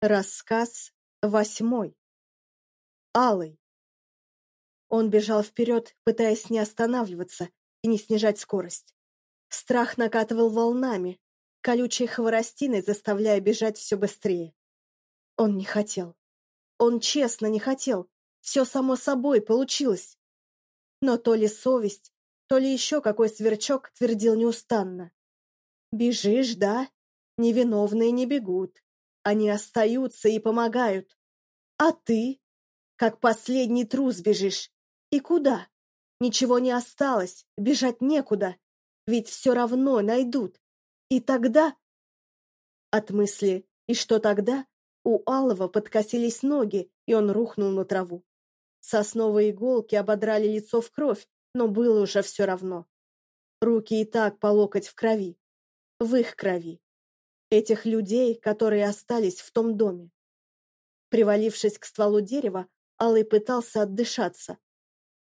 Рассказ восьмой. Алый. Он бежал вперед, пытаясь не останавливаться и не снижать скорость. Страх накатывал волнами, колючей хворостиной заставляя бежать все быстрее. Он не хотел. Он честно не хотел. Все само собой получилось. Но то ли совесть, то ли еще какой сверчок твердил неустанно. «Бежишь, да? Невиновные не бегут. Они остаются и помогают. А ты? Как последний трус бежишь. И куда? Ничего не осталось, бежать некуда. Ведь все равно найдут. И тогда... От мысли «и что тогда?» у Алова подкосились ноги, и он рухнул на траву. Сосновые иголки ободрали лицо в кровь, но было уже все равно. Руки и так по локоть в крови. В их крови этих людей, которые остались в том доме. Привалившись к стволу дерева, Алый пытался отдышаться.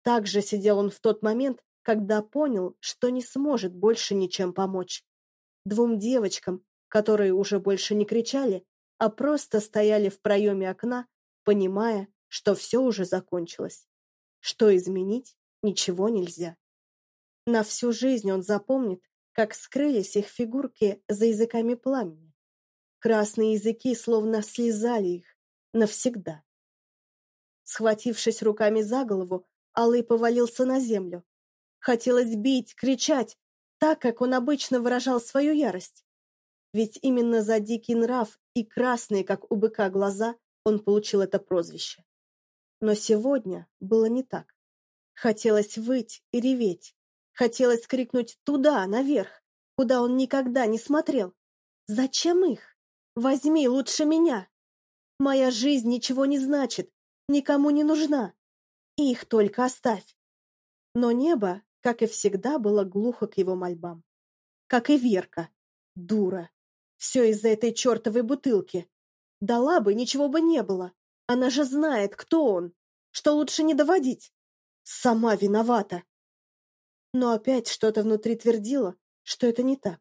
Так же сидел он в тот момент, когда понял, что не сможет больше ничем помочь. Двум девочкам, которые уже больше не кричали, а просто стояли в проеме окна, понимая, что все уже закончилось. Что изменить ничего нельзя. На всю жизнь он запомнит, как скрылись их фигурки за языками пламени. Красные языки словно слезали их навсегда. Схватившись руками за голову, Алый повалился на землю. Хотелось бить, кричать, так, как он обычно выражал свою ярость. Ведь именно за дикий нрав и красные, как у быка, глаза он получил это прозвище. Но сегодня было не так. Хотелось выть и реветь, Хотелось крикнуть туда, наверх, куда он никогда не смотрел. Зачем их? Возьми лучше меня. Моя жизнь ничего не значит, никому не нужна. Их только оставь. Но небо, как и всегда, было глухо к его мольбам. Как и Верка. Дура. Все из-за этой чертовой бутылки. Дала бы, ничего бы не было. Она же знает, кто он. Что лучше не доводить. Сама виновата. Но опять что-то внутри твердило, что это не так.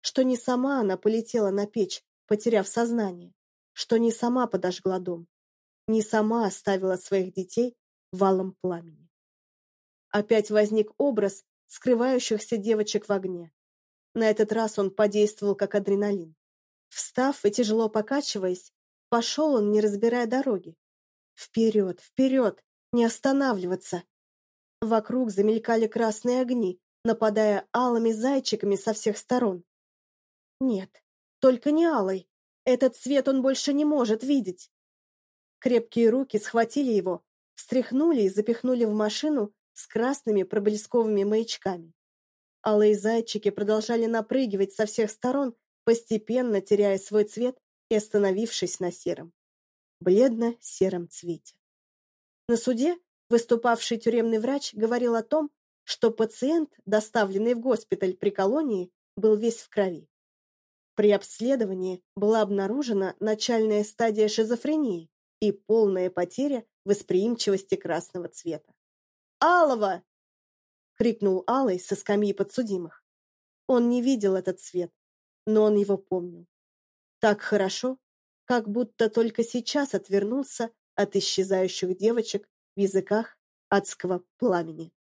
Что не сама она полетела на печь, потеряв сознание. Что не сама подожгла дом. Не сама оставила своих детей валом пламени. Опять возник образ скрывающихся девочек в огне. На этот раз он подействовал как адреналин. Встав и тяжело покачиваясь, пошел он, не разбирая дороги. Вперед, вперед, не останавливаться, Вокруг замелькали красные огни, нападая алыми зайчиками со всех сторон. Нет, только не алый. Этот цвет он больше не может видеть. Крепкие руки схватили его, встряхнули и запихнули в машину с красными проблесковыми маячками. Алые зайчики продолжали напрыгивать со всех сторон, постепенно теряя свой цвет и остановившись на сером. Бледно-сером цвете. На суде Выступавший тюремный врач говорил о том, что пациент, доставленный в госпиталь при колонии, был весь в крови. При обследовании была обнаружена начальная стадия шизофрении и полная потеря восприимчивости красного цвета. «Алова!» — крикнул Алый со скамьи подсудимых. Он не видел этот цвет, но он его помнил. Так хорошо, как будто только сейчас отвернулся от исчезающих девочек в языках адского пламени.